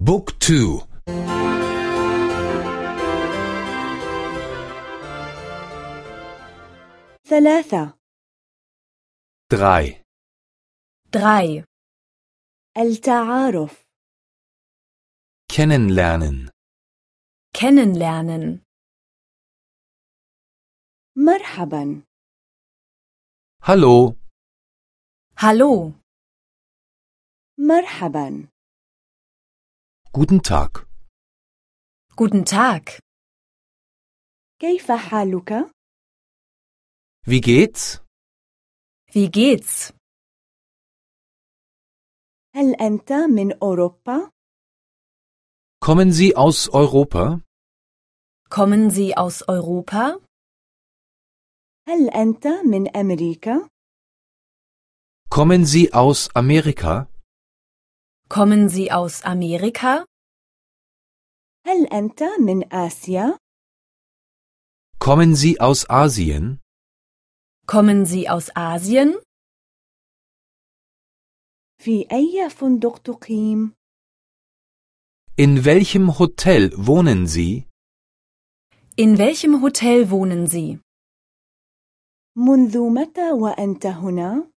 بوك تو ثلاثة دراي drei, التعارف kennenlernen kennenlernen, مرحبا hallo hallo, مرحبا guten tag guten Tag, كيف حالك؟ wie geht's wie geht's? هل أنت من أوروبا؟ kommen Sie aus Europa Kommen Sie aus Europa? هل أنت من أمريكا؟ kommen Sie aus Amerika Kommen Sie aus Amerika? هل أنت من آسيا؟ kommen Sie aus Asien Kommen Sie aus Asien? في أي فندق تقيم؟ in welchem Hotel wohnen Sie In welchem Hotel wohnen Sie? منذ متى وأنت هنا؟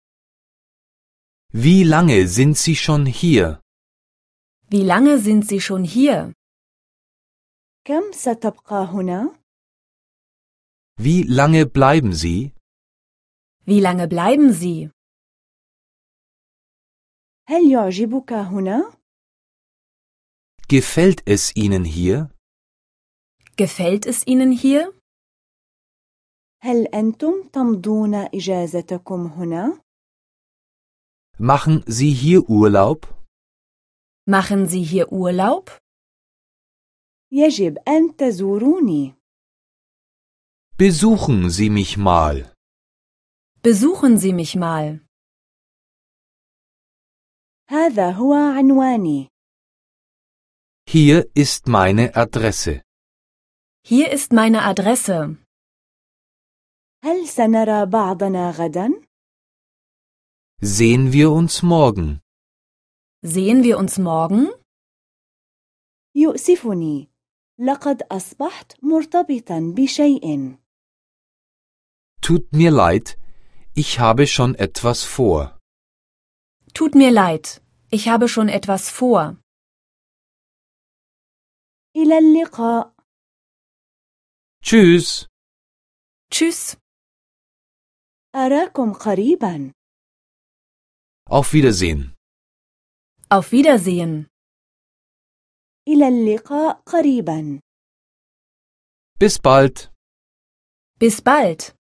wie lange sind Sie schon hier Wie lange sind Sie schon hier? كم ستبقى هنا؟ wie lange bleiben Sie Wie lange bleiben Sie? هل يعجبك هنا؟ gefällt es Ihnen hier Gefällt es Ihnen hier? هل أنتم تمضون إجازتكم هنا؟ machen Sie hier Urlaub Machen Sie hier Urlaub? يجب أن تزوروني. besuchen Sie mich mal Besuchen Sie mich mal. هذا هو عنواني. hier ist meine Adresse Hier ist meine Adresse. هل سنرى بعضنا غدا؟ sehen wir uns morgen Sehen wir uns morgen? يؤسفني. لقد أصبحت مرتبطا بشيء. Tut mir leid, ich habe schon etwas vor. Tut mir leid. Ich habe schon etwas vor. إلى اللقاء. Tschüss. Tschüss. أراكم قريبا. Auf Wiedersehen. Auf Wiedersehen. إلى اللقاء قريبا. Bis bald. Bis bald.